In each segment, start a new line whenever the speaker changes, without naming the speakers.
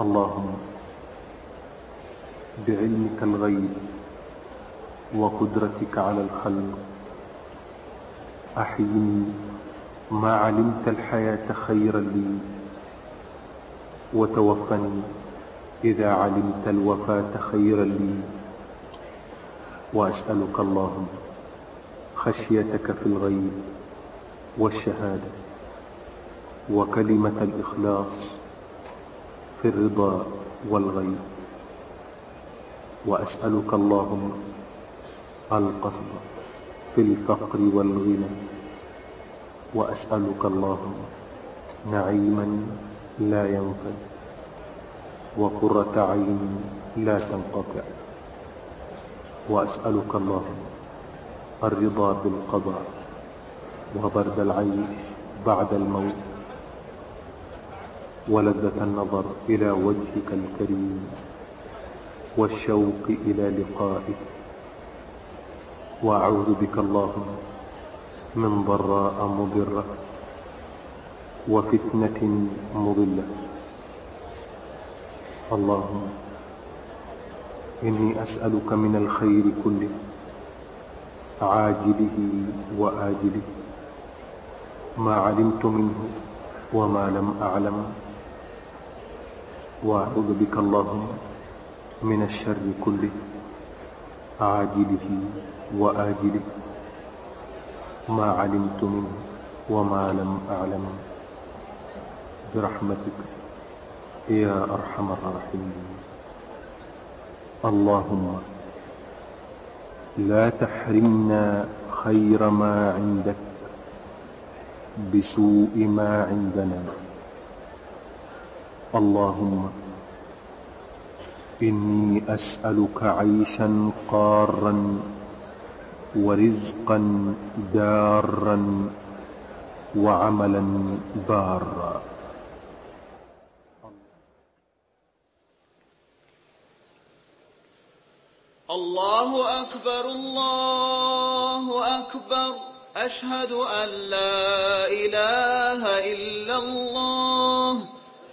اللهم بعلمك الغيب وقدرتك على الخلق أحيني ما علمت الحياة خيرا لي وتوفني إذا علمت الوفاة خيرا لي وأسألك اللهم خشيتك في الغيب والشهادة وكلمة الإخلاص في الرضا والغيب. وأسألك اللهم القصد في الفقر والغنى. وأسألك اللهم نعيما لا ينفد. وقرة عين لا تنقطع. وأسألك اللهم الرضا بالقضاء. وبرد العيش بعد الموت. ولذة النظر إلى وجهك الكريم والشوق إلى لقائك. وأعوذ بك اللهم من ضراء مضرة وفتنة مضلة. اللهم إني أسألك من الخير كله عاجله وآجله. ما علمت منه وما لم أعلم. وأعوذ بك اللهم من الشر كله عاجله وآجله. ما علمت منه وما لم أعلم. برحمتك يا أرحم الراحمين. اللهم لا تحرمنا خير ما عندك بسوء ما عندنا. اللهم إني أسألك عيشا قارا ورزقا دارا وعملا بارا.
الله أكبر الله أكبر. أشهد أن لا إله إلا الله.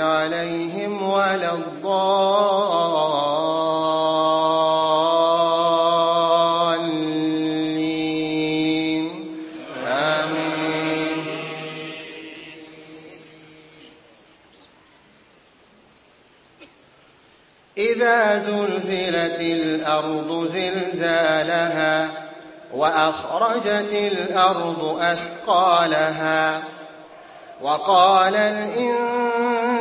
عليهم ولا الضالين. آمين. إذا زلزلت الأرض زلزالها وأخرجت الأرض أثقالها وقال الإنسان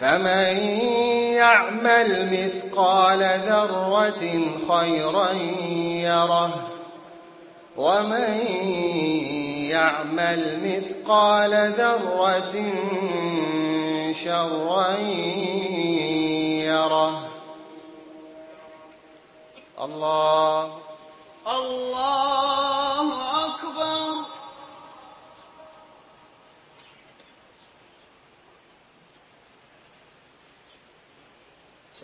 فمن يعمل مثقال ذرة خيرا يره. ومن يعمل مثقال ذرة شرا يره. الله.
الله أكبر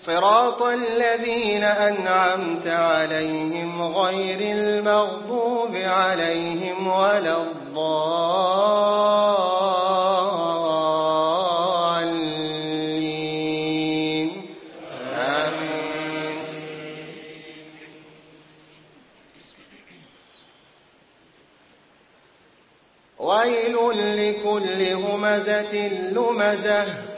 صراط الذين أنعمت عليهم غير المغضوب عليهم ولا الضالين. آمين. ويل لكل همزة لمزة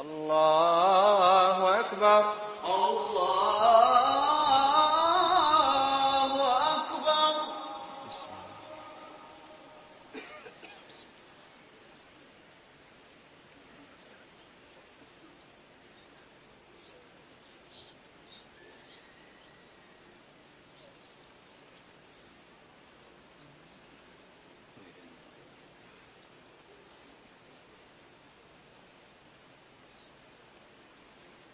الله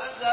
السلام